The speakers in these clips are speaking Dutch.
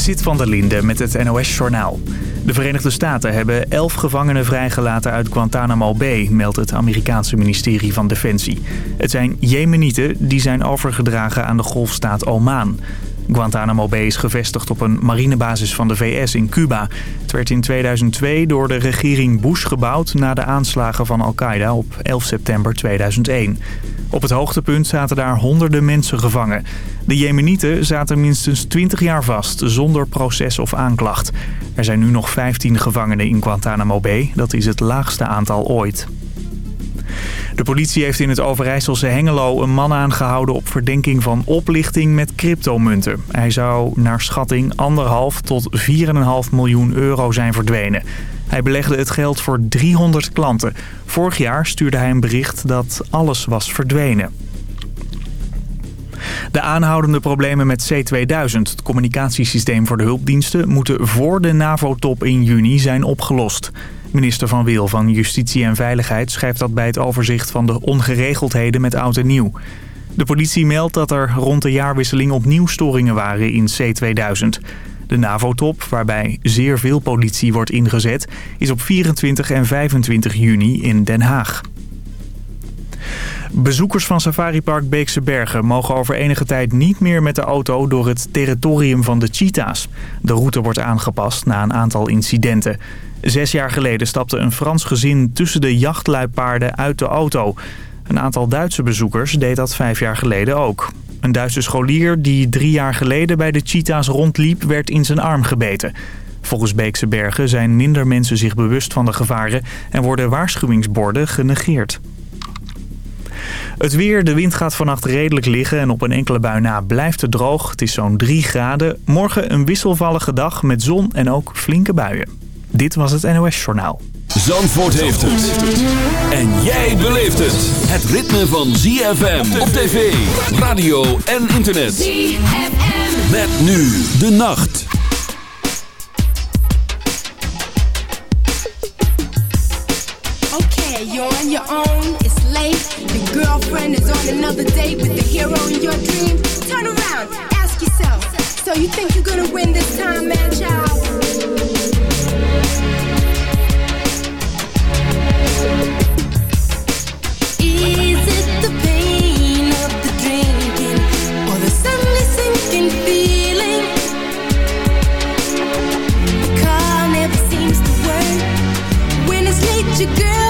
Zit van der Linde met het NOS-journaal. De Verenigde Staten hebben elf gevangenen vrijgelaten uit Guantanamo Bay, meldt het Amerikaanse ministerie van Defensie. Het zijn Jemenieten die zijn overgedragen aan de golfstaat Oman. Guantanamo Bay is gevestigd op een marinebasis van de VS in Cuba. Het werd in 2002 door de regering Bush gebouwd na de aanslagen van Al-Qaeda op 11 september 2001. Op het hoogtepunt zaten daar honderden mensen gevangen. De Jemenieten zaten minstens 20 jaar vast, zonder proces of aanklacht. Er zijn nu nog 15 gevangenen in Guantanamo Bay. Dat is het laagste aantal ooit. De politie heeft in het Overijsselse Hengelo een man aangehouden op verdenking van oplichting met cryptomunten. Hij zou naar schatting anderhalf tot 4,5 miljoen euro zijn verdwenen. Hij belegde het geld voor 300 klanten. Vorig jaar stuurde hij een bericht dat alles was verdwenen. De aanhoudende problemen met C2000, het communicatiesysteem voor de hulpdiensten... moeten voor de NAVO-top in juni zijn opgelost. Minister Van Wil van Justitie en Veiligheid schrijft dat bij het overzicht van de ongeregeldheden met oud en nieuw. De politie meldt dat er rond de jaarwisseling opnieuw storingen waren in C2000. De NAVO-top, waarbij zeer veel politie wordt ingezet, is op 24 en 25 juni in Den Haag. Bezoekers van Safaripark Beekse Bergen mogen over enige tijd niet meer met de auto door het territorium van de cheetahs. De route wordt aangepast na een aantal incidenten. Zes jaar geleden stapte een Frans gezin tussen de jachtluipaarden uit de auto. Een aantal Duitse bezoekers deed dat vijf jaar geleden ook. Een Duitse scholier die drie jaar geleden bij de cheetahs rondliep werd in zijn arm gebeten. Volgens Beekse Bergen zijn minder mensen zich bewust van de gevaren en worden waarschuwingsborden genegeerd. Het weer, de wind gaat vannacht redelijk liggen en op een enkele bui na blijft het droog. Het is zo'n 3 graden. Morgen een wisselvallige dag met zon en ook flinke buien. Dit was het NOS Journaal. Zandvoort heeft het. En jij beleeft het. Het ritme van ZFM op tv, radio en internet. ZFM. Met nu de nacht. Okay, you're on your own. It's late. girlfriend is on another date with the hero in your dream? Turn around, ask yourself. So you think you're gonna win this time, man, child? Is it the pain of the drinking or the sinking feeling? The car never seems to work when it's late, your girl.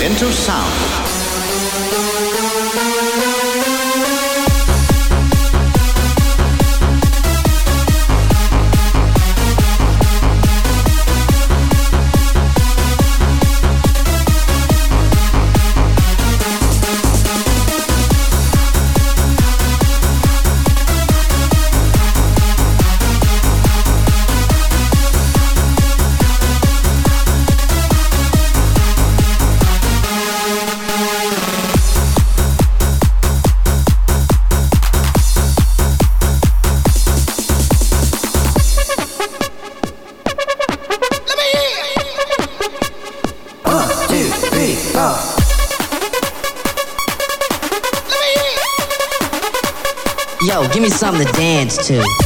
Into sound. To.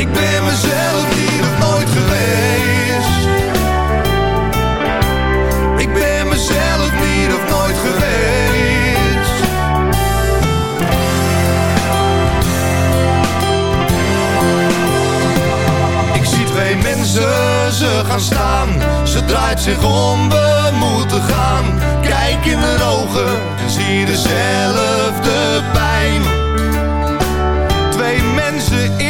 Ik ben mezelf niet of nooit geweest. Ik ben mezelf niet of nooit geweest. Ik zie twee mensen, ze gaan staan. Ze draait zich om, we moeten gaan. Kijk in haar ogen en zie dezelfde pijn. Twee mensen eerder